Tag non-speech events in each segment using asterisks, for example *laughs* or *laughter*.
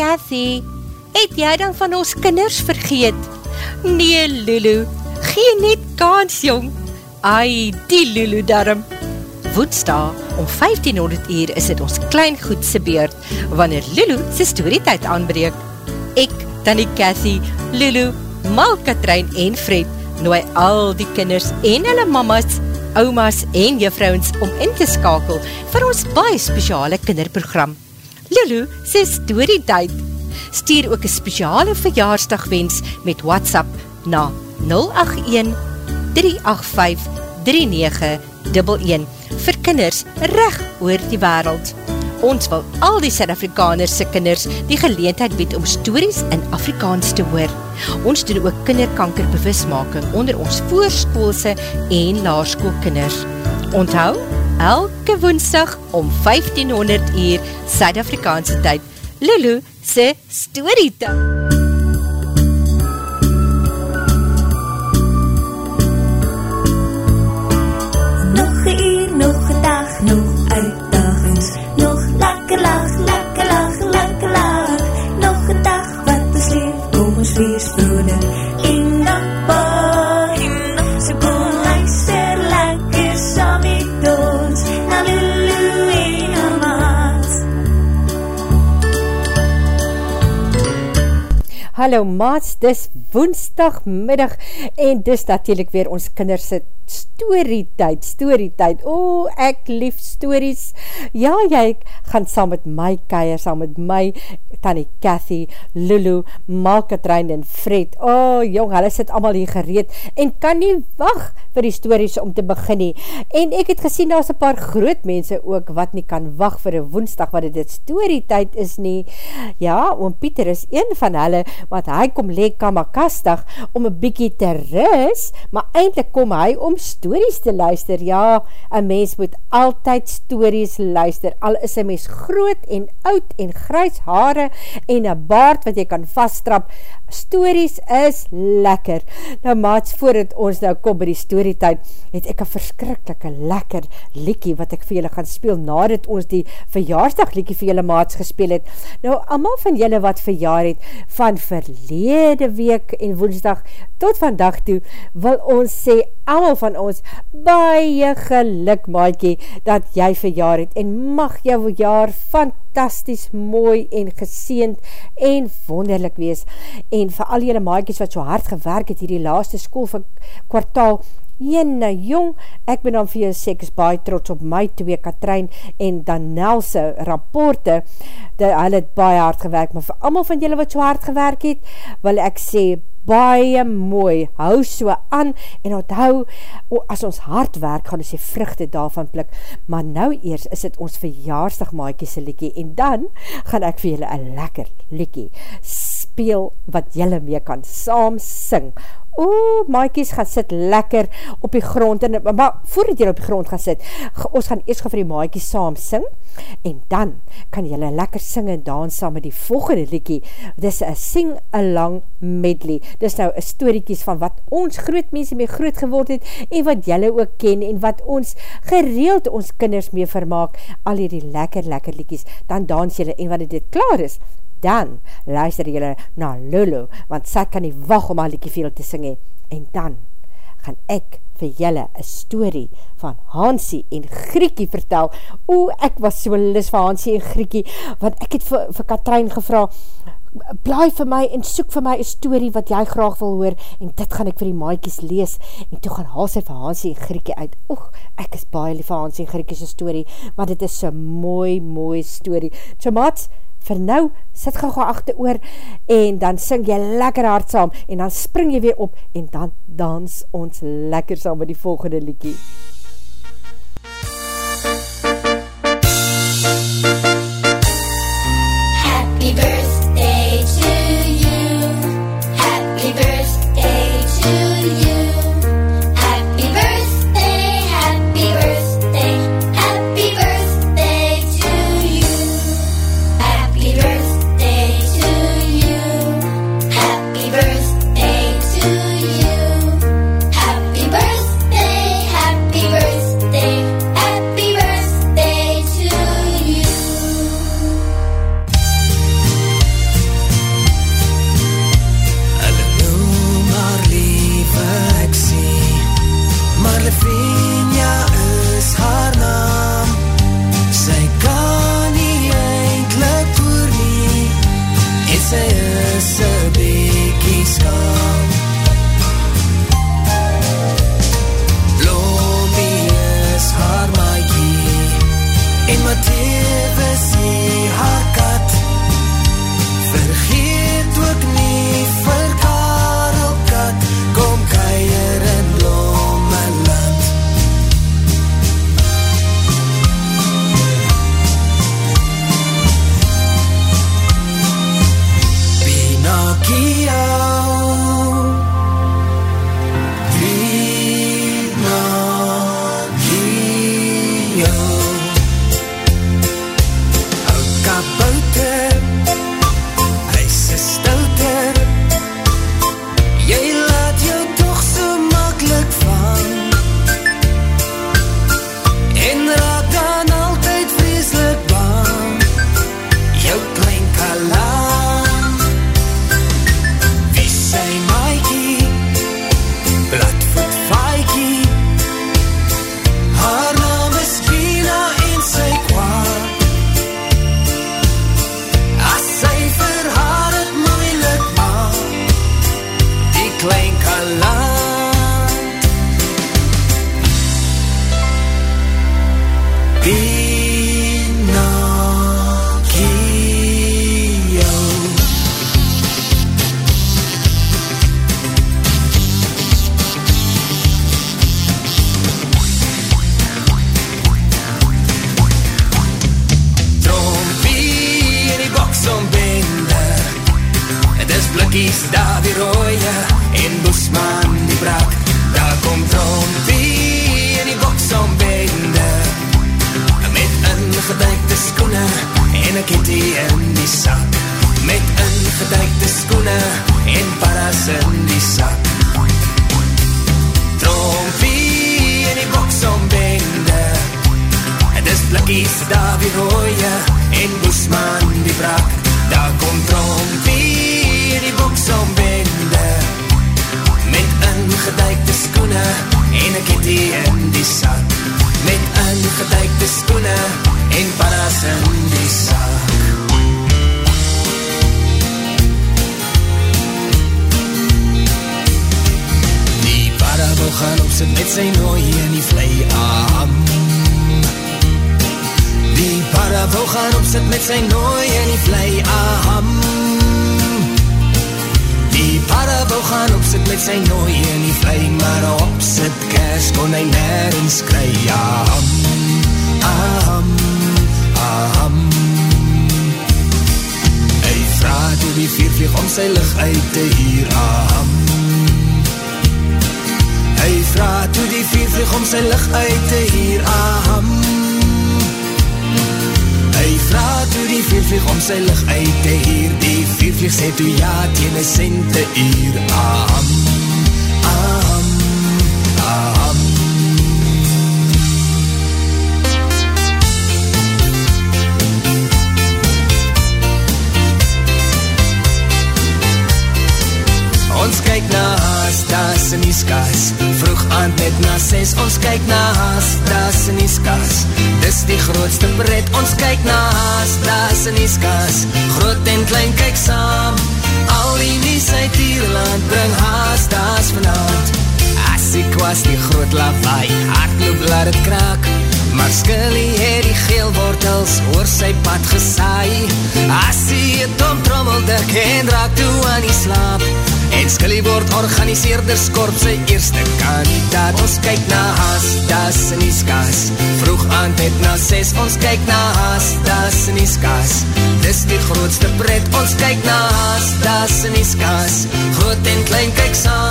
Cathy, het jy dan van ons kinders vergeet? Nee, Lulu, gee net kans, jong. Ai, die Lulu darm. Woensdag om 1500 uur is het ons kleingoedse beurt, wanneer Lulu sy storytijd aanbreek. Ek, Tanny Cathy, Lulu, Mal Katrein en Fred nooi al die kinders en hulle mamas, oumas en juffrouwens om in te skakel vir ons baie speciale kinderprogram. Lulu sy storytijd. Stuur ook een speciale verjaarsdagwens met WhatsApp na 081 385 3911 vir kinders recht oor die wereld. Ons wil al die Suid-Afrikanerse kinders die geleentheid bied om stories in Afrikaans te hoor. Ons doen ook kinderkanker bewusmaking onder ons voorspoelse en laarskoolkinders. Onthou, elke woensdag om 1500 uur Suid-Afrikaanse tyd, Lulu se storytime. Hallo maats, dis woensdagmiddag en dis natuurlijk weer ons kinderse storytijd, storytijd, o, oh, ek lief stories, ja, jy gaan saam met my keier, saam met my, Tanny Cathy, Lulu, Malkatrein en Fred, o, oh, jong, hulle sit allemaal hier gereed, en kan nie wacht vir die stories om te beginnie, en ek het gesien, daar is een paar groot mense ook, wat nie kan wacht vir een woensdag, wat dit storytijd is nie, ja, oom Pieter is een van hulle, want hy kom leek kamakastig, om een bykie te ris, maar eindelijk kom hy om stories te luister, ja, een mens moet altyd stories luister, al is een mens groot en oud en grijs haare en een baard wat jy kan vasttrap, stories is lekker. Nou maats, voordat ons nou kom by die storytijd, het ek een verskrikkelike lekker liekie wat ek vir julle gaan speel, nadat ons die verjaarsdag liekie vir julle maats gespeel het. Nou, allemaal van julle wat verjaar het, van verlede week en woensdag tot vandag toe, wil ons sê, allemaal van ons, baie geluk maaikie, dat jy verjaar het, en mag jou jaar fantastisch mooi en geseend en wonderlik wees, en vir al jylle maaikies wat so hard gewerk het, hierdie laaste school van kwartaal, Jene, jong, ek ben dan vir jou sê, ek is baie trots op my twee, Katrein en Danelse rapporte, dat hulle het baie hard gewerk, maar vir allemaal van julle wat so hard gewerk het, wil ek sê, baie mooi, hou so aan, en onthou, as ons hard werk, gaan ons die vruchte daarvan plik, maar nou eers is het ons verjaarsdag maaikiese liekie, en dan gaan ek vir julle een lekker liekie speel, wat julle mee kan saam sing, oe, maaikies gaan sit lekker op die grond, en, maar voordat jy op die grond gaan sit, ons gaan eers gaan vir die maaikies saam sing, en dan kan jylle lekker sing en dans saam met die volgende liekie, dis a sing along medley, dis nou a storiekies van wat ons groot mense mee groot geword het, en wat jylle ook ken, en wat ons gereeld ons kinders mee vermaak, al hierdie lekker lekker liekies, dan dans jylle, en wat dit klaar is, dan luister jylle na Lulu, want sy kan nie wacht om haar liekie veel te singe, en dan gaan ek vir jylle een story van Hansie en Griekie vertel, o, ek was so lis van Hansie en Griekie, want ek het vir, vir Katrein gevra, blaai vir my en soek vir my een story wat jy graag wil hoor, en dit gaan ek vir die maaikies lees, en toe gaan haal sy vir Hansie en Griekie uit, oeg, ek is baie lief van Hansie en Griekie story, want dit is so mooi, mooi story, so maats, vir nou, sit gauw gauw achter oor, en dan sing jy lekker hard saam, en dan spring jy weer op, en dan dans ons lekker saam met die volgende liekie. He met sy nooi in die vlei aan Die para wil gaan op sit met sy nooi in die vlei Maar op sit kers kon hy nergens kry Aham, aham, aham. Hy vraag toe die vier vlieg om sy licht uit te hier Aham. Hy vraag toe die vier vlieg om sy licht uit te hier Aham Vraag toe die vier vlieg om sy licht uit te hier Die vier vlieg sê toe ja teen een cente uur. Aham, aham, aham. Ons kyk na haas, daas in die skas. Vroeg aand net na ses Ons kyk na haas, daas in die skas. Dis die grootste pret. Ons kyk na haas, daas in die skas Groot en klein kyk saam. Al die nies uit Ierland Bring haas, daas vanavond. As die kwas die groot lawaai Hardloop laat het kraak. Maar Skilly het die geelwortels oor sy pad gesaai. As die het omtrommel dik en raak toe aan die slaap En Skilly word organiseerder skorp sy eerste kandidaat. Ons kyk na haas, das in die skas Vroeg aand het na ses, ons kyk na haas, das in die skas Dis die grootste pret, ons kyk na haas, das in die skas Groot en klein kyk saam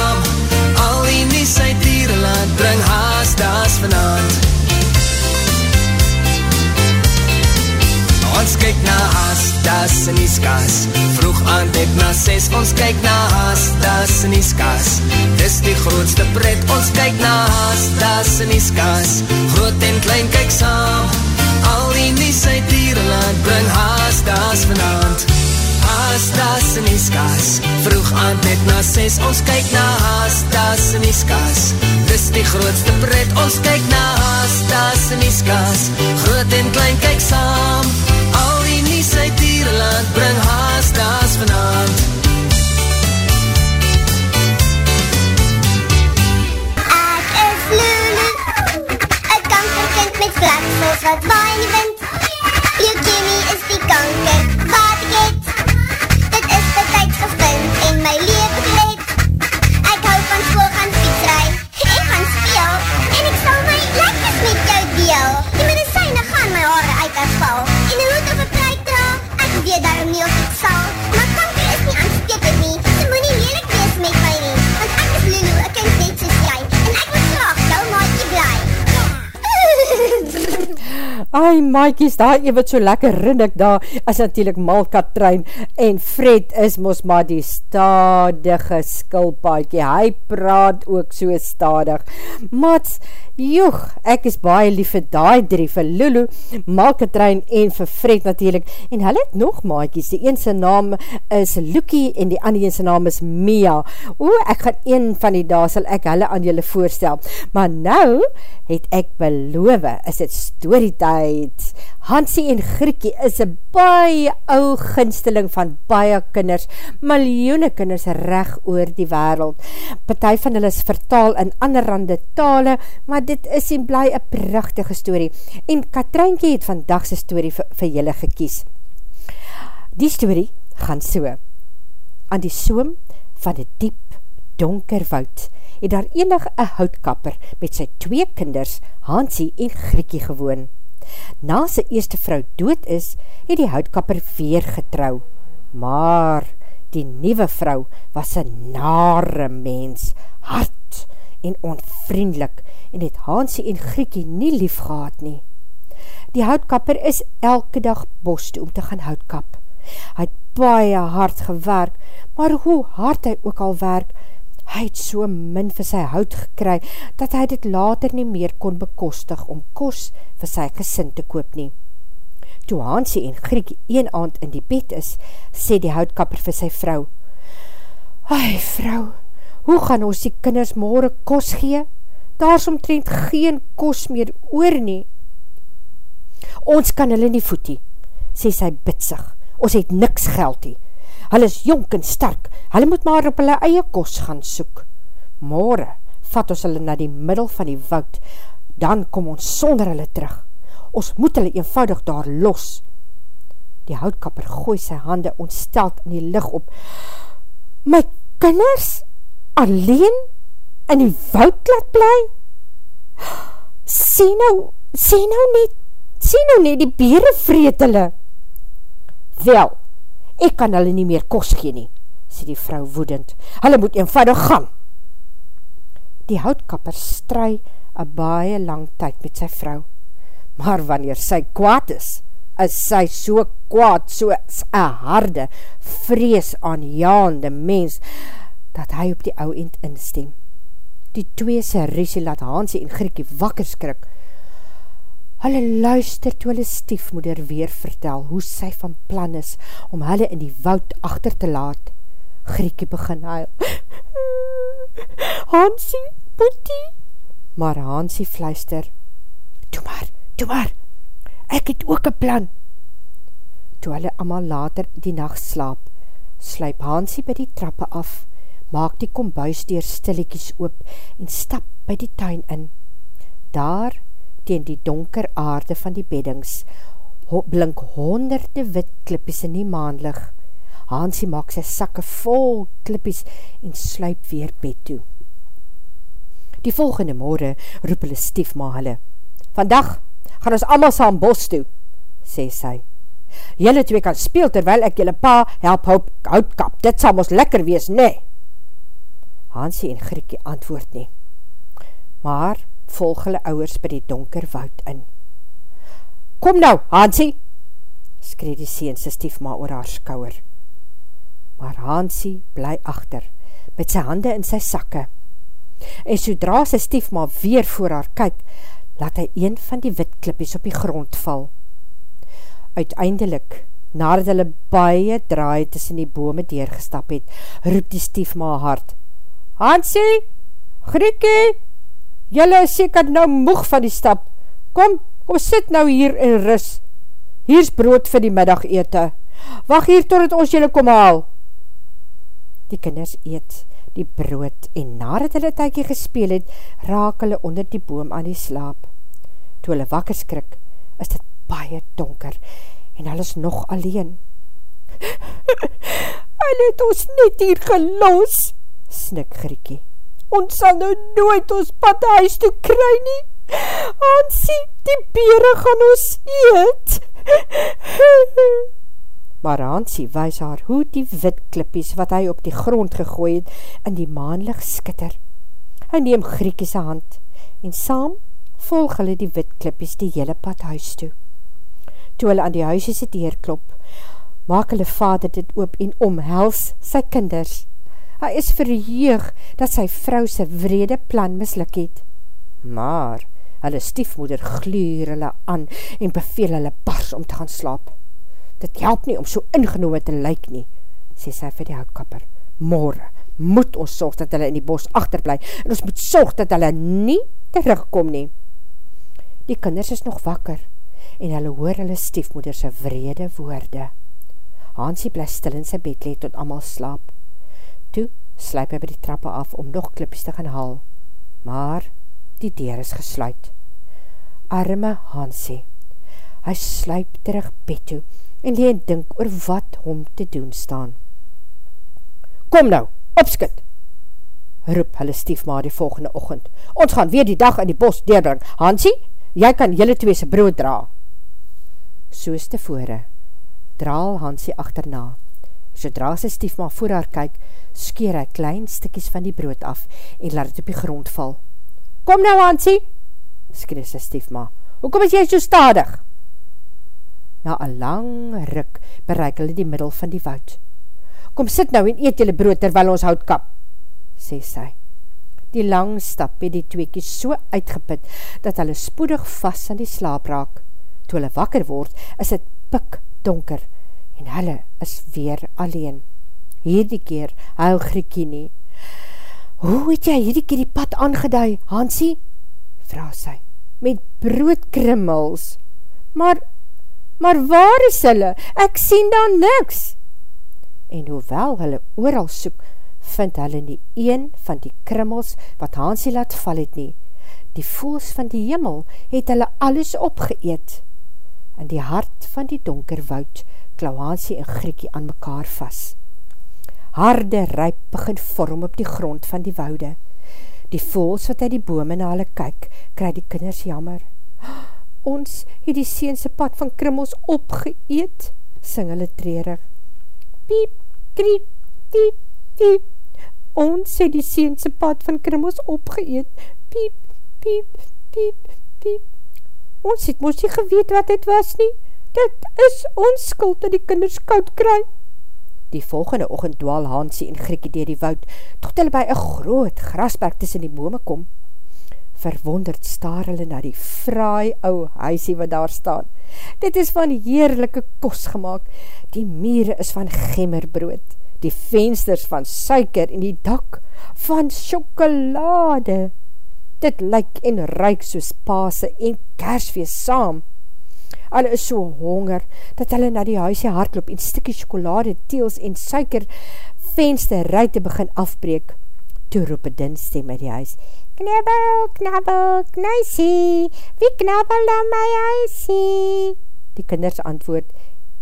das in die skas. Vroeg aand het na ses, ons kyk na haas, das in die skas. Dis die grootste pret, ons kyk na haas, das in die skas. Groot en klein kyk saam. Al die nies uit Dierenland bring haas, das vanavond Haas, das in die skas. Vroeg aand net na ses, ons kyk na haas, das in die skas. Dis die grootste pret, ons kyk na haas, das in die skas. Groot en klein kyk saam. Al die nies uit dierenland, bring haas daas vanavond. Ek is Lulu, een kankerkind met vlaksels wat waai in die wind. Leukemie is die kanker, wat ek my maaikies, daar even so lekker rinnik daar, is natuurlijk Malkatrein, en Fred is mos maar die stadige skilpaadje, hy praat ook so stadig. Mats, joeg, ek is baie lief vir die drie, vir Lulu, Malkatrein en vir Fred natuurlijk, en hy het nog maaikies, die ene naam is Lukie, en die ander ene naam is Mia. O, ek gaan een van die daar, sal ek hulle aan julle voorstel. Maar nou, het ek beloof, is het storytijd. Hansie en Griekie is een baie ou ginsteling van baie kinders, miljoene kinders reg oor die wereld. Partij van hulle is vertaal in anderrande tale, maar dit is en bly een prachtige story. En Katrijnkie het vandagse story vir, vir julle gekies. Die story gaan so. Aan die soom van die diep donker woud, het daar enig een houtkapper met sy twee kinders, Hansie en Griekie gewoon. Na sy eerste vrou dood is, het die houtkapper weer getrou. Maar die nieuwe vrou was een nare mens, hard en onvriendelik, en het Hansie en Griekie nie lief gehad nie. Die houtkapper is elke dag bos toe om te gaan houtkap. Hy het baie hard gewerk, maar hoe hard hy ook al werk, Hy het so min vir sy hout gekry, dat hy dit later nie meer kon bekostig om kos vir sy gesin te koop nie. Toe Hansie en Griekie een aand in die bed is, sê die houtkapper vir sy vrou, Ai vrou, hoe gaan ons die kinders morgen kos gee? Daar is omtrent geen kos meer oor nie. Ons kan hulle nie voetie, sê sy bitsig, ons het niks geld nie. Hulle is jonk en sterk, hulle moet maar op hulle eie kos gaan soek. Morgen vat ons hulle na die middel van die woud, dan kom ons sonder hulle terug. Ons moet hulle eenvoudig daar los. Die houtkapper gooi sy hande ontsteld in die licht op. My kinders alleen in die woud laat bly? Sê nou, sê nou net, sê nou net die bere vreet hulle. Wel, ek kan hulle nie meer kos gee nie, sê die vrou woedend. Hulle moet eenvoudig gaan. Die houtkapper stry een baie lang tyd met sy vrou. Maar wanneer sy kwaad is, is sy so kwaad, soos een harde, vrees aanjaande mens, dat hy op die ou end instem. Die twee sy risie laat Hansie en Griekie wakker skrik, Hulle luister toe hulle stiefmoeder weer vertel hoe sy van plan is om hulle in die woud achter te laat. Griekie begin huil. *laughs* Hansie, Boetie. Maar Hansie fluister. Doe maar, doe maar. Ek het ook een plan. Toe hulle allemaal later die nacht slaap, sluip Hansie by die trappe af, maak die kombuis dier stillekies oop en stap by die tuin in. Daar teen die donker aarde van die beddings, blink honderde wit klippies in die maanlig. Hansie maak sy sakke vol klippies en sluip weer bed toe. Die volgende morgen roep hulle stiefma hulle. Vandag gaan ons allemaal saam bos toe, sê sy. Julle twee kan speel terwyl ek julle pa help hoop houtkap. Dit sal ons lekker wees, nee. Hansie en Griekie antwoord nie. Maar volg hulle ouwers by die donker woud in. Kom nou, Hansie, skree die seense stiefma oor haar skouwer. Maar Hansie bly achter, met sy hande in sy sakke. En sodra sy stiefma weer voor haar kyk, laat hy een van die wit klippies op die grond val. Uiteindelik, nadat hulle baie draai tussen die bome deurgestap het, roep die stiefma hard, Hansie, Griekie, Julle is seker nou moeg van die stap. Kom, kom sit nou hier en ris. Hier is brood vir die middag eete. Wacht hier totdat ons julle kom haal. Die kinders eet die brood en nadat hulle tykie gespeel het, raak hulle onder die boom aan die slaap. Toe hulle wakker skrik, is dit baie donker en hulle is nog alleen. *laughs* hulle het ons net hier gelos, snik Griekie ons sal nou nooit ons pad huis toe kry nie. Hansie, die bere gaan ons eet. *laughs* maar Hansie wys haar hoe die wit klippies wat hy op die grond gegooi het in die maanlig skitter. Hy neem Griekie sy hand en saam volg hulle die wit klippies die hele pad huis toe. Toe hulle aan die huis is die klop, maak hulle vader dit oop en omhels sy kinders. Hy is verheug dat sy vrou sy vrede plan misluk het. Maar hulle stiefmoeder gluur hulle aan en beveel hulle bars om te gaan slaap. Dit help nie om so ingenome te lyk nie, sê sy vir die houtkapper. Morgen moet ons sorg dat hulle in die bos achterblij en ons moet sorg dat hulle nie terugkom nie. Die kinders is nog wakker en hulle hoor hulle stiefmoederse vrede woorde. Hansie bly stil in sy bed leed tot allemaal slaap. Sluip hy by die trappe af om nog klippies te gaan haal. Maar die deur is gesluit. Arme Hansie. Hy sluip terug bed toe en leen dink oor wat hom te doen staan. Kom nou, opskit! Roep hulle stiefma die volgende ochend. Ons gaan weer die dag in die bos deurbring. Hansie, jy kan julle tweese brood dra. Soos tevore, draal Hansie achterna. Sodra sy stiefma voor haar kyk, skeer hy klein stikkies van die brood af en laat het op die grond val. Kom nou, Hansie, skree sy stiefma. Hoekom is jy so stadig? Na een lang ruk bereik hulle die middel van die woud. Kom sit nou en eet julle brood terwyl ons hout kap, sê sy. Die lang stap het die tweekies so uitgeput, dat hulle spoedig vast aan die slaap raak. Toe hulle wakker word, is het pik donker, en hulle is weer alleen. Hierdie keer huil Griekie nie. Hoe het jy hierdie keer die pad aangeduid, Hansie? Vraag sy. Met broodkrimmels. Maar, maar waar is hulle? Ek sien daar niks en hoewel hulle ooral soek, vind hulle nie een van die krimmels wat Hansie laat val het nie. Die voels van die hemel het hulle alles opgeëet. In die hart van die donker woud klauw Hansie en Griekie aan mekaar vas. Harde ryp begin vorm op die grond van die woude. Die voels wat uit die bome na hulle kyk, kry die kinders jammer. Ons het die seense pad van krimmels opgeëet, sing hulle treurig piep, kriep, piep, piep. Ons het die seense pad van krimmels opgeëet. Piep, piep, piep, piep. Ons het moest nie geweet wat dit was nie. Dit is ons skuld dat die kinders koud kry. Die volgende ochend dwaal Hansie en Griekie dier die woud, tot hulle by een groot grasberg tussen die bome kom. Verwonderd staar hulle na die fraai ou huisie wat daar staan. Dit is van heerlijke kos gemaakt. Die miere is van gemmerbrood, die vensters van suiker en die dak van chokolade. Dit lyk en ruik soos pase en kersfeest saam. Hulle is so honger, dat hulle na die huisie hardloop en stikkie chokolade, teels en suiker venster ruite begin afbreek. Toe roep een din stem in die huis, Knabbel, knabbel, knuisie, wie knabbel dan my huisie? Die kinders antwoord,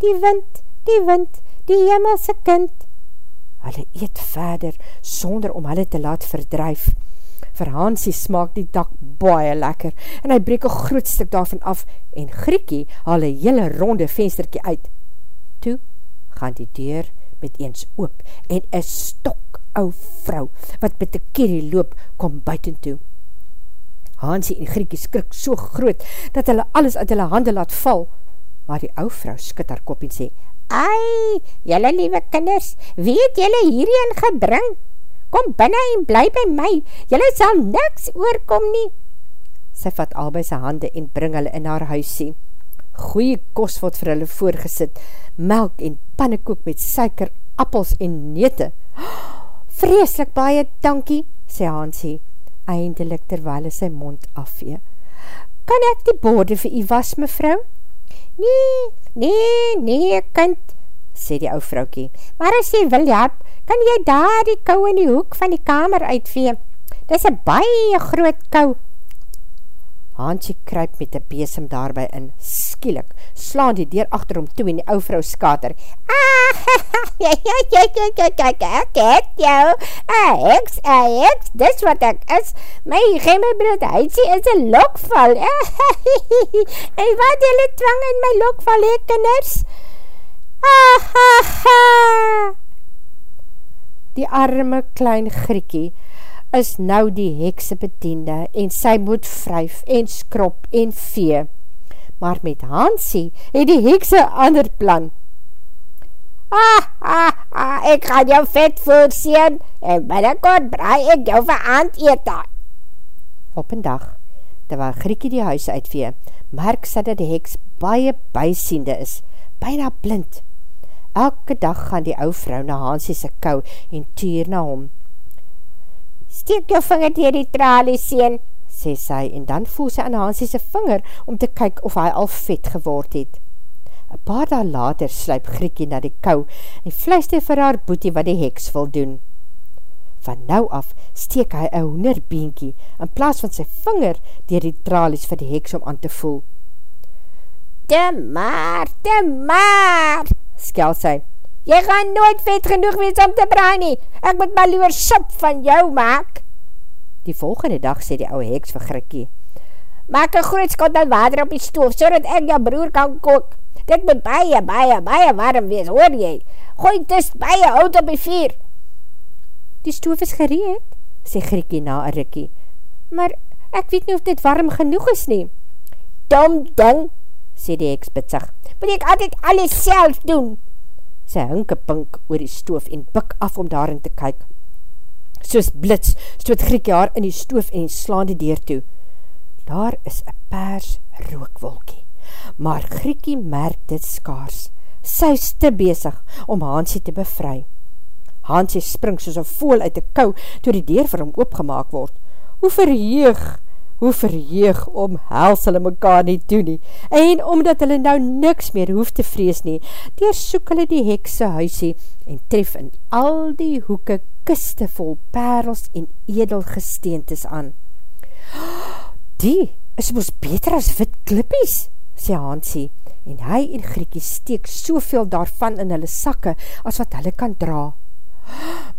die wind, die wind, die hemelse kind. Hulle eet verder, sonder om hulle te laat verdrijf. Vir Hansie smaak die dak baie lekker, en hy breek een groot stuk daarvan af, en Griekie haal een hele ronde vensterkie uit. Toe gaan die deur met eens oop, en een stok ou vrou, wat met die kerrie loop, kom buiten toe. Hansie en Griekie skrik so groot, dat hulle alles uit hulle hande laat val, maar die ou vrou skit haar kop en sê, Ai, jylle liewe kinders, wie het jylle hierheen gedring? Kom binnen en bly by my, jylle sal niks oorkom nie. Sy vat al by sy hande en bring hulle in haar huisie. Goeie kos word vir hulle voorgesit, melk en pannekoek met suiker, appels en nete. Vreeslik baie dankie, sê Hansie, eindelijk terwijl hy sy mond afvee. Kan ek die borde vir u was, mevrou? Nee, nee, nee, kind, sê die ou vroukie. Maar as jy wil help, kan jy daar die kou in die hoek van die kamer uitvee. Dis een baie groot kou, Haantje kruip met die besem daarby in, skielik, slaan die deur achter hom toe en die ou vrou skater. Ah, *laughs* ek het jou, eks, eks, dis wat ek is, my gemmerbrood huidsie is een lokval, *laughs* en wat jylle twang in my lokval, he, kinders? Ah, ha, ha. Die arme klein Griekie, is nou die hekse bediende en sy moet vryf en skrop en vee. Maar met Hansie het die hekse ander plan. Ah, ah, ah, ek gaan jou vet voorsien en binnenkort braai ek jou vir aand eten. Op een dag, terwyl Griekie die huis uitvee, merk sy dat die heks baie bysiende is, byna blind. Elke dag gaan die ou vrou na Hansie se kou en tuur na hom. Steek jou vinger dier die tralie, sien, sê sy, en dan voel sy aan Hansie se vinger om te kyk of hy al vet geword het. Een paar daal later sluip Griekie na die kou en fluister vir haar boetie wat die heks wil doen. Van nou af steek hy een hoenderbeentjie in plaas van sy vinger dier die tralies vir die heks om aan te voel. Te maar, te maar, skel sy. Jy gaan nooit vet genoeg wees om te braai nie. Ek moet my liever sop van jou maak. Die volgende dag sê die ouwe heks vir Griekie. Maak een groot skot met water op die stoof, so dat ek jou broer kan kook. Dit moet baie, baie, baie warm wees, hoor jy? Gooi dis baie hout op die vuur. Die stoof is gereed, sê Griekie na een rikkie. Maar ek weet nie of dit warm genoeg is nie. Dom ding, sê die heks bitsig. Moet ek altyd alles self doen? Sy hinke pink oor die stoof en bik af om daarin te kyk. Soos blits stoot Griekie haar in die stoof en slaan die deur toe. Daar is een pers rookwolkie maar Griekie merk dit skaars. Sy is te bezig om Hansie te bevry. Hansie spring soos een voel uit die kou toe die deur vir hom oopgemaak word. Hoe verheeg, hoe verheeg om hels hulle mekaar nie toe nie. En omdat hulle nou niks meer hoef te vrees nie, deersoek hulle die hekse huisie en tref in al die hoeke kiste vol perels en edelgesteentes aan. Die is ons beter as wit klippies, sê Hansie, en hy en Griekie steek soveel daarvan in hulle sakke, as wat hulle kan dra.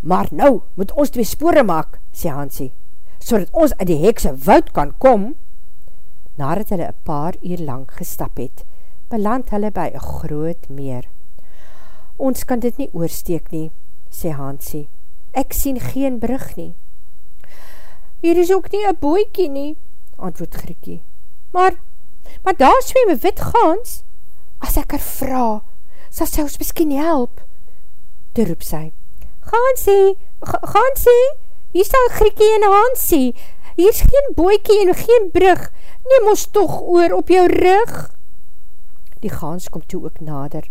Maar nou moet ons twee spore maak, sê Hansie, so dat ons uit die hekse woud kan kom. Nadat hulle een paar uur lang gestap het, beland hulle by een groot meer. Ons kan dit nie oorsteek nie, sê Hansie. Ek sien geen brug nie. Hier is ook nie een boekie nie, antwoord Griekie. Maar maar daar swem een wit gans. As ek er vraag, sal sy ons miskien help. Toe roep sy, Gansie, Gansie, hier staan Griekie en Hansie, hier is geen boekie en geen brug, neem ons toch oor op jou rug. Die gans kom toe ook nader,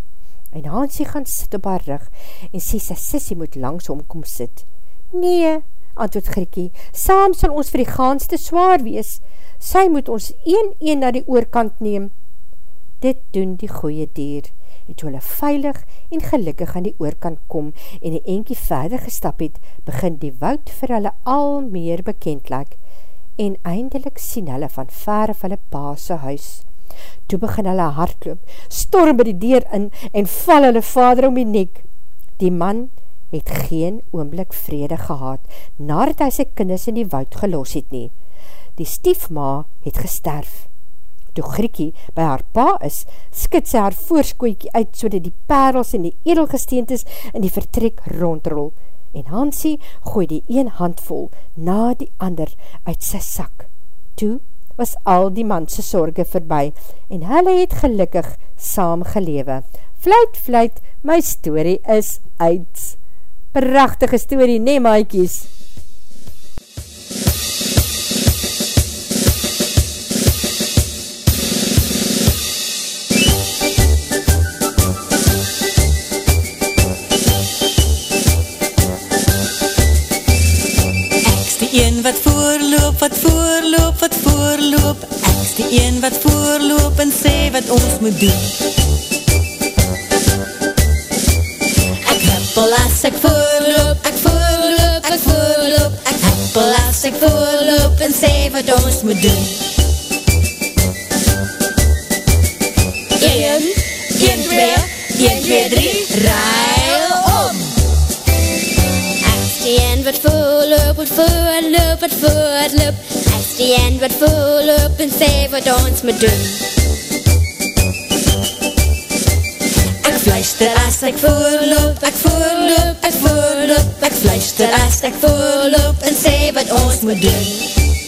en Hansie gaan sit op haar rug, en sê sy sissie moet langs hom kom sit. Nee, antwoord Griekie, saam sal ons vir die gans te zwaar wees, sy moet ons een een na die oorkant neem. Dit doen die goeie dier, toe hulle veilig en gelukkig aan die oorkant kom en die enkie verder gestap het, begin die woud vir hulle al meer bekend lyk, en eindelijk sien hulle van ver of hulle paase huis. Toe begin hulle hardloop, storm by die deur in en val hulle vader om die nek. Die man het geen oomblik vrede gehad, nadat hy sy kinders in die woud gelos het nie die stiefma het gesterf. Toe Griekie by haar pa is, skit sy haar voorskooikie uit, so die perels en die edelgesteentes in die vertrek rondrol, en Hansie gooi die een handvol na die ander uit sy sak. Toe was al die manse sorge verby, en hulle het gelukkig saam gelewe. Fluit, fluit, my story is uit. Prachtige story, nee maaikies. Die een wat voorloop en sê wat ons moet doen. Ek huppel as ek voorloop, ek voorloop, ek voorloop. Ek huppel as ek voorloop en sê wat ons moet doen. Een, een, twee, een, twee, drie, ruil om. Ek is die een wat voorloop, wat voorloop, die een wat voorloop en sê wat ons moet doen Ek fluister as ek voorloop, ek voorloop, ek voorloop Ek fluister as ek voorloop en sê wat ons moet doen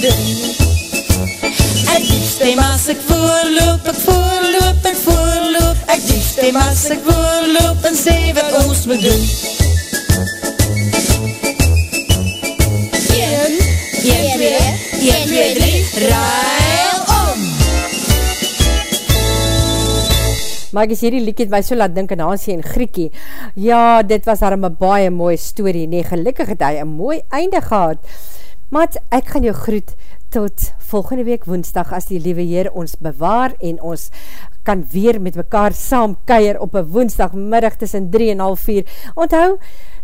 verdien Ek die stem as ek voorloop, ek voorloop, ek voorloop Ek die stem as ek voorloop en sê wat ons moet doen 1, 1, 2, 1, 2, 3, ruil om Maar is hierdie liedje het my so laat dink aan Hansie en Griekie. Ja, dit was daar een baie mooie story. Nee, gelukkig het hy een mooi einde gehad. Maar ek gaan jou groet tot volgende week woensdag as die liewe Heer ons bewaar en ons kan weer met mekaar saam keier op een woensdagmiddag tussen 3 en half 4. Onthou,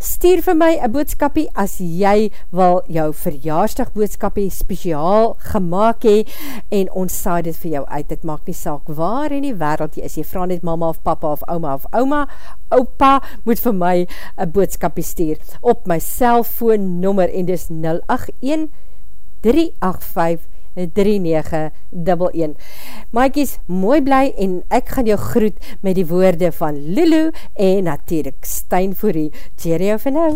stuur vir my een boodskapie as jy wil jou verjaarsdag boodskapie speciaal gemaakt hee en ons saai dit vir jou uit. Dit maak nie saak waar in die wereld jy is. Jy vraag net mama of papa of oma of oma, opa moet vir my een boodskapie stuur op my cellfoon en dis 081 385 3911. Maaikies, mooi bly en ek gaan jou groet met die woorde van Lulu en natuurlijk Stijn Fourie. Cheerio vir nou.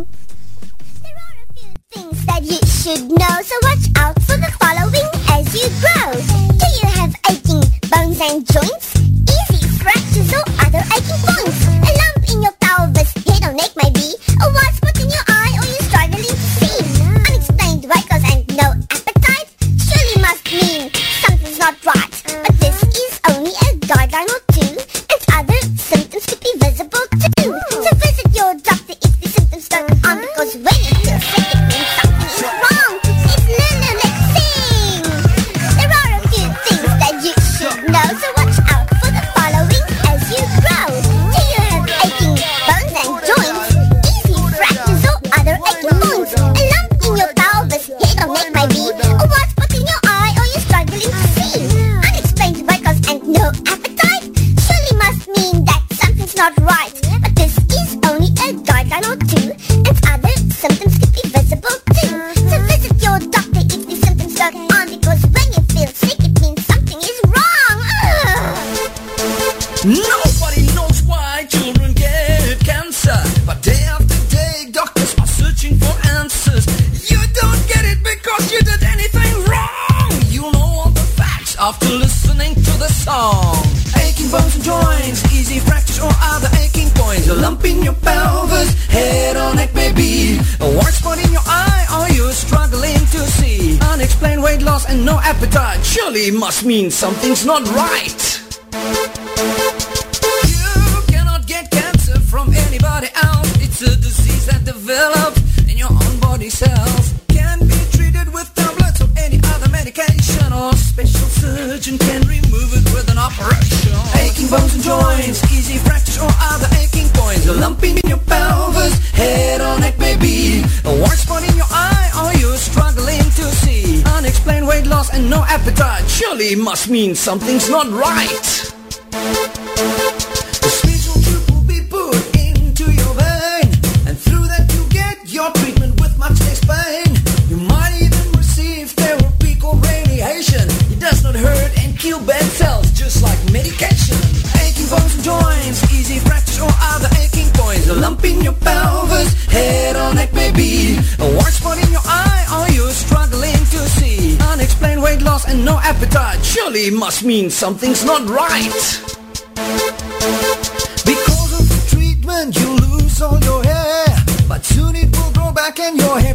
Things that you should know, so watch out for the following as you grow. Do you have aching bones and joints? Easy fractures or other aching points? A lump in your pelvis, head or neck may be, a white spot in your eye or you're struggling to see. Unexplained loss and no only a after listening to the song. Aching bones and joints, easy fractures or other aching points. A lump in your pelvis, head or neck maybe. A white spot in your eye, or you're struggling to see. Unexplained weight loss and no appetite. Surely must mean something's not right. Bones and joints, easy fractures or other aching points. A lump in your pelvis, head or neck maybe. A white spot in your eye, or you're struggling to see. Unexplained weight loss and no appetite. Surely must mean something's not right. Points. In your pelvis, head or neck maybe. A white spot in your eye, or you're struggling to see. Unexplained weight loss and no appetite. Surely must mean something's not right. Because of the treatment, you lose all your hair. But soon it will grow back and your head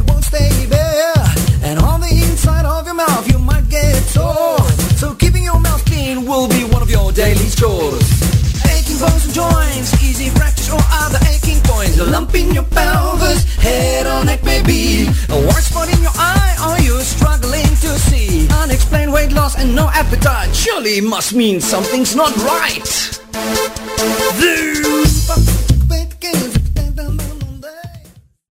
lump your pelvis, head or neck maybe. A white spot in your eye, or you're struggling to see. Unexplained weight loss and no appetite. Surely must mean something's not right.